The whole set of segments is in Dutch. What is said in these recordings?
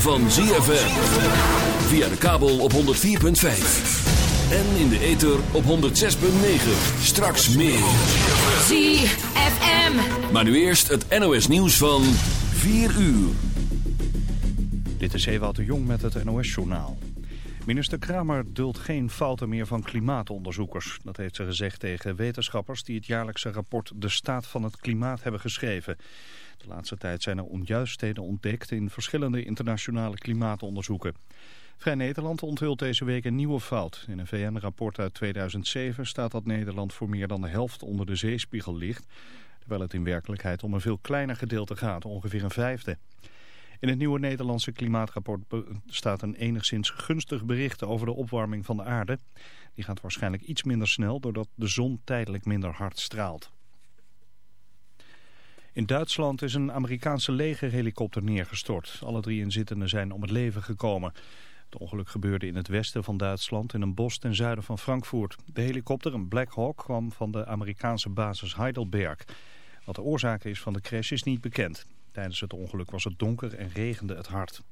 van ZFM. Via de kabel op 104.5. En in de ether op 106.9. Straks meer. ZFM. Maar nu eerst het NOS nieuws van 4 uur. Dit is Ewout de Jong met het NOS-journaal. Minister Kramer duldt geen fouten meer van klimaatonderzoekers. Dat heeft ze gezegd tegen wetenschappers die het jaarlijkse rapport De Staat van het Klimaat hebben geschreven. De laatste tijd zijn er onjuistheden ontdekt in verschillende internationale klimaatonderzoeken. Vrij Nederland onthult deze week een nieuwe fout. In een VN-rapport uit 2007 staat dat Nederland voor meer dan de helft onder de zeespiegel ligt... terwijl het in werkelijkheid om een veel kleiner gedeelte gaat, ongeveer een vijfde. In het nieuwe Nederlandse klimaatrapport staat een enigszins gunstig bericht over de opwarming van de aarde. Die gaat waarschijnlijk iets minder snel doordat de zon tijdelijk minder hard straalt. In Duitsland is een Amerikaanse legerhelikopter neergestort. Alle drie inzittenden zijn om het leven gekomen. Het ongeluk gebeurde in het westen van Duitsland in een bos ten zuiden van Frankfurt. De helikopter, een Black Hawk, kwam van de Amerikaanse basis Heidelberg. Wat de oorzaak is van de crash is niet bekend. Tijdens het ongeluk was het donker en regende het hard.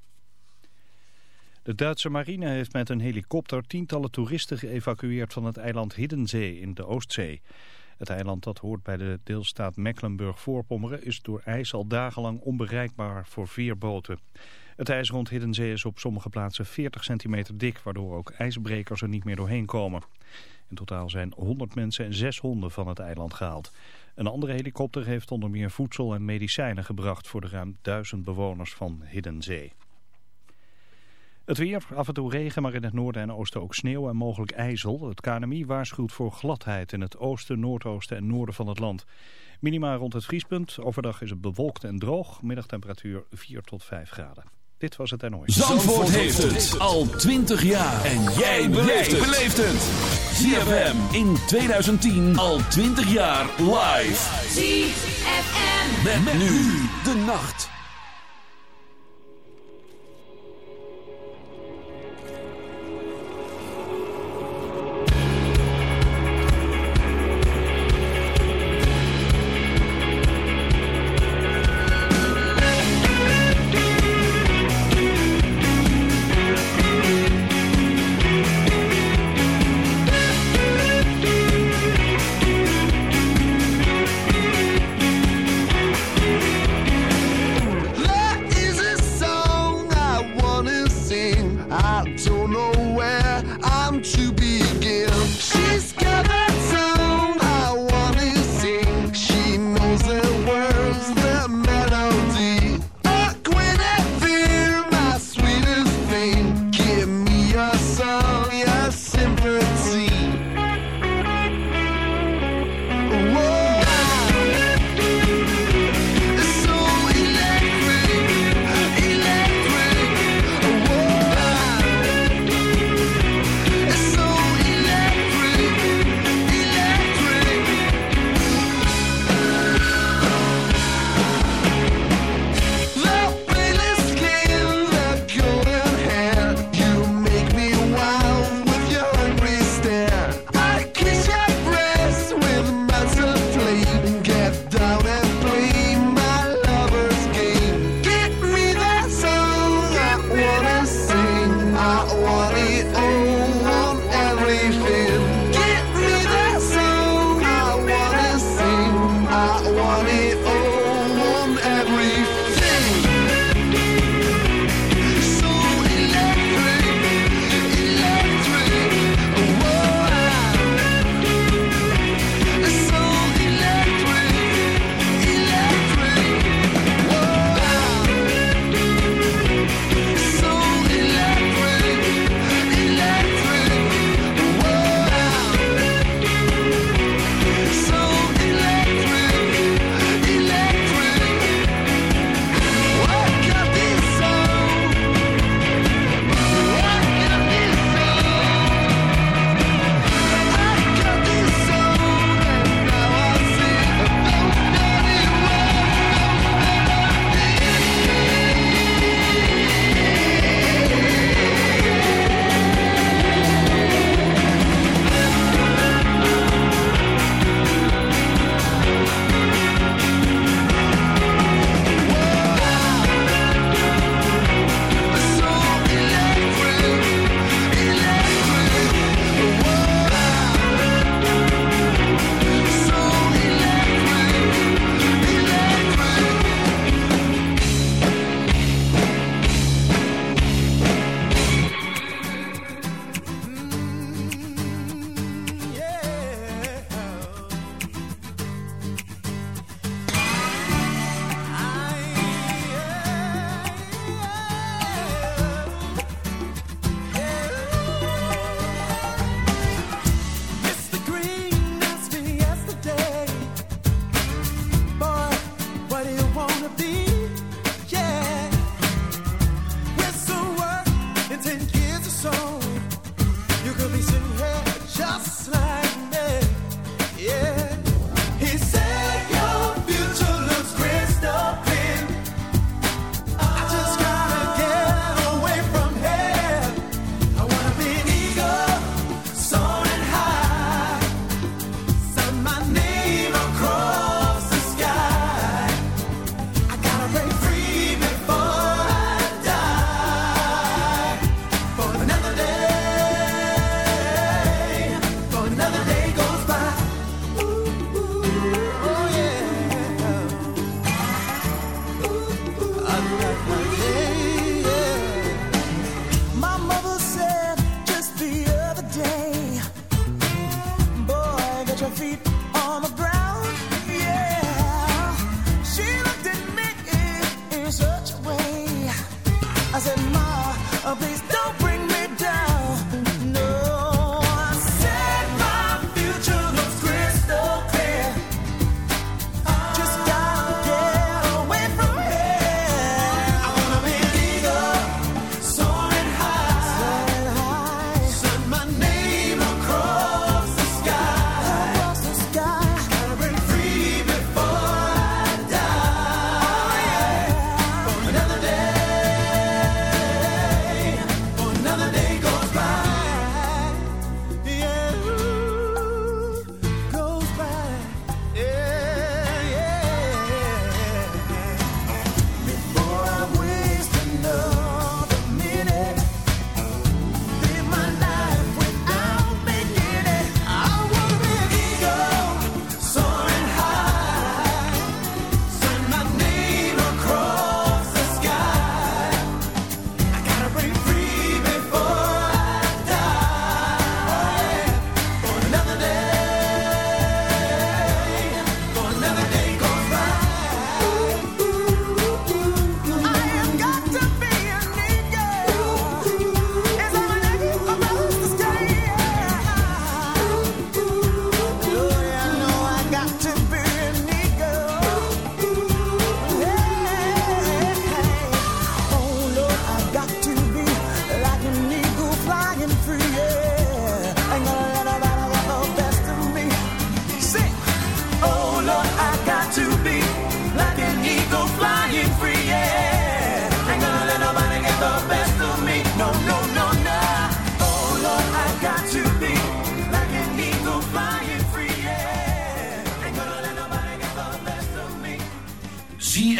De Duitse marine heeft met een helikopter tientallen toeristen geëvacueerd van het eiland Hiddensee in de Oostzee. Het eiland dat hoort bij de deelstaat Mecklenburg-Voorpommeren is door ijs al dagenlang onbereikbaar voor veerboten. Het ijs rond Hiddensee is op sommige plaatsen 40 centimeter dik, waardoor ook ijsbrekers er niet meer doorheen komen. In totaal zijn 100 mensen en 6 honden van het eiland gehaald. Een andere helikopter heeft onder meer voedsel en medicijnen gebracht voor de ruim duizend bewoners van Hiddensee. Het weer, af en toe regen, maar in het noorden en oosten ook sneeuw en mogelijk ijzel. Het KNMI waarschuwt voor gladheid in het oosten, noordoosten en noorden van het land. Minima rond het vriespunt. Overdag is het bewolkt en droog. Middagtemperatuur 4 tot 5 graden. Dit was het NOS. Zandvoort, Zandvoort heeft het al 20 jaar. En jij beleeft het. ZFM in 2010 al 20 jaar live. ZFM. met nu de nacht.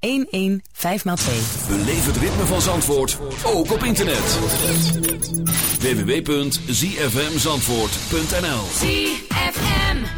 115 x 2. Beleef het ritme van Zandvoort ook op internet. www.zfmzandvoort.nl ZFM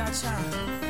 got time.